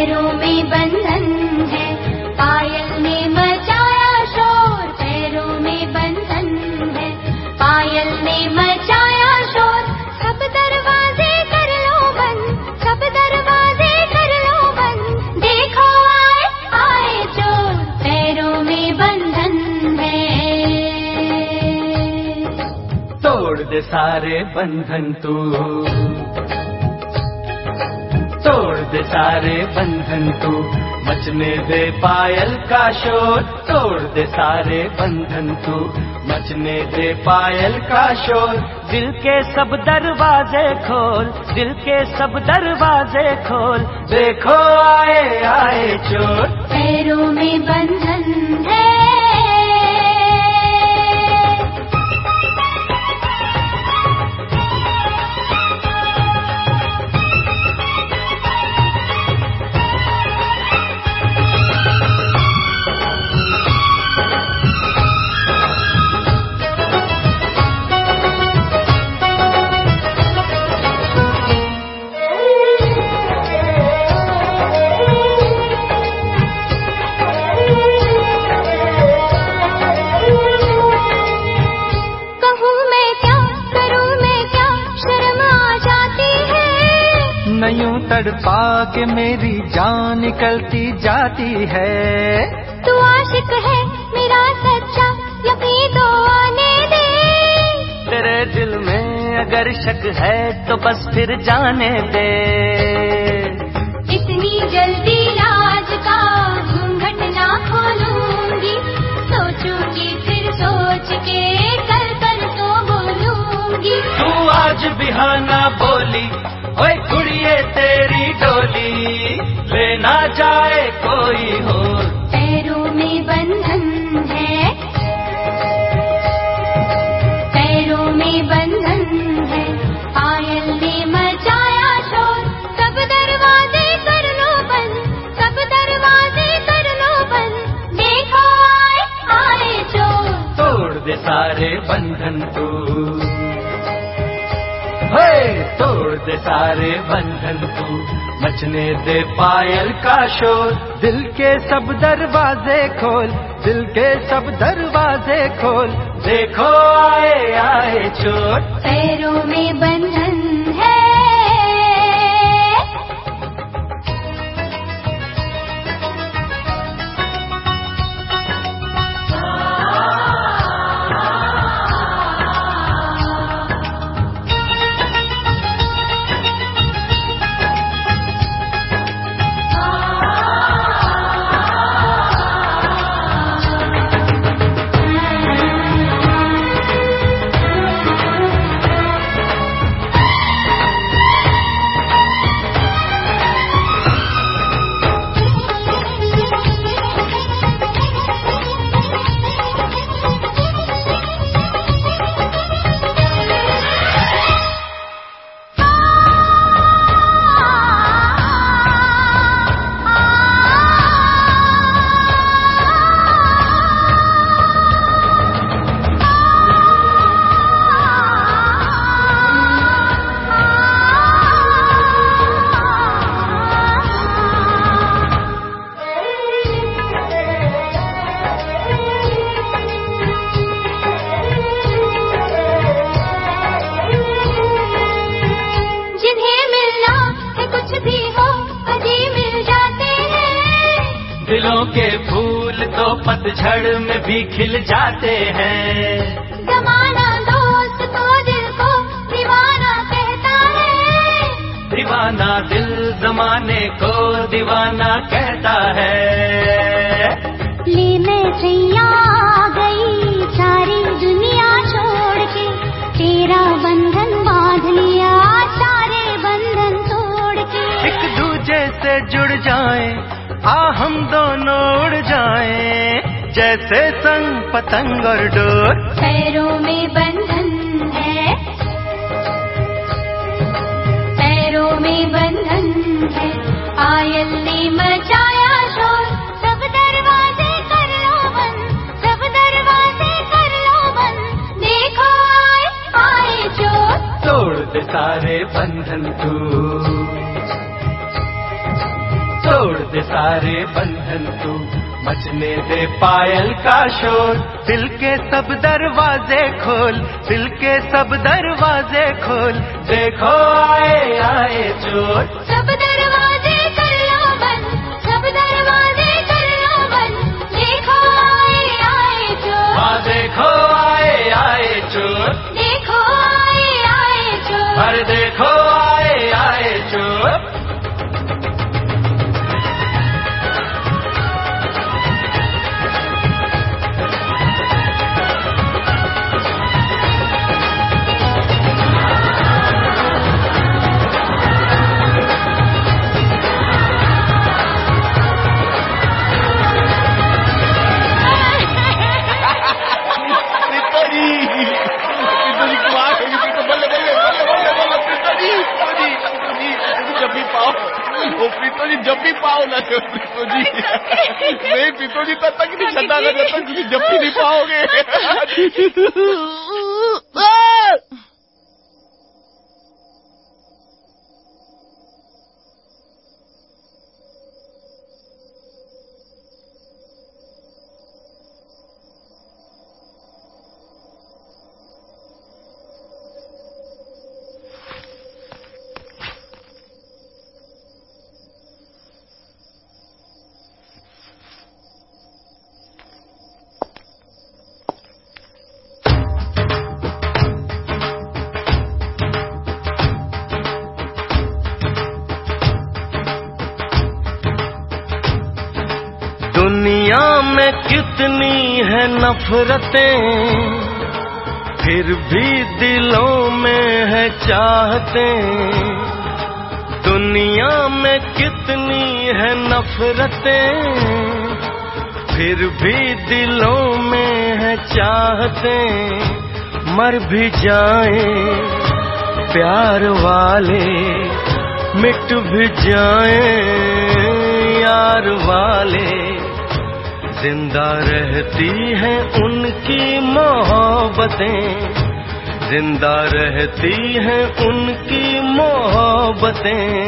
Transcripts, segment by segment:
पैरों में बंधन है। पायल ने मचाया शोर पैरों में बंधन है। पायल ने मचाया शोर सब दरवाजे कर लो बंद सब दरवाजे कर लो बंद। देखो आए आए चोर पैरों में बंधन है। तोड़ दे सारे बंधन तू सारे बंधन को मचने दे पायल का शोर तोड़ दे सारे बंधन को मचने दे पायल का शोर। दिल के सब दरवाजे खोल दिल के सब दरवाजे खोल। देखो आए आए चोर। पैरों में बंधन है। तड़पा के मेरी जान निकलती जाती है। तू आशिक है मेरा सच्चा यकीन तो आने दे। तेरे दिल में अगर शक है तो बस फिर जाने दे। इतनी जल्दी लाज का घूंघट ना खोलूँगी। सोचूँगी फिर सोच के कल कल तो बोलूँगी। तू आज बिहाना बोली सारे बंधन को मचने दे पायल का शोर। दिल के सब दरवाजे खोल, दिल के सब दरवाजे खोल। देखो आए आए चोर। पैरों में बंधन हैं के फूल तो पतझड़ में भी खिल जाते हैं। जमाना दोस्त तो दिल को दीवाना कहता है। दीवाना दिल जमाने को दीवाना कहता है। ले मैं सैया गई सारी दुनिया छोड़ के तेरा बंधन बाँध लिया सारे बंधन तोड़ के। एक दूजे से जुड़ जाए आ हम दोनों उड़ जाए जैसे संग पतंग और डोर। पैरों में बंधन है। पैरों में बंधन है। आयल ने मचाया शोर सब दरवाजे कर लो बंद सब दरवाजे कर लो बंद। देखो आए आए चोर। तोड़ दे बंधन तू। दे सारे बंधन तू, मचने दे पायल का शोर। दिल के सब दरवाजे खोल, दिल के सब दरवाजे खोल। देखो आए आए चोर। सब दरवाजे पाओ ना नहीं पिताजी तब तक नहीं ना जब तक जब भी नहीं पाओगे। कितनी है नफरतें, फिर भी दिलों में है चाहते। दुनिया में कितनी है नफरतें, फिर भी दिलों में है चाहते। मर भी जाए प्यार वाले, मिट भी जाए यार वाले। ज़िंदा रहती हैं उनकी मोहब्बतें। ज़िंदा रहती हैं उनकी मोहब्बतें।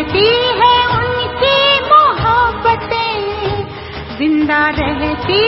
रहती है उनकी मोहब्बतें। ज़िंदा रहती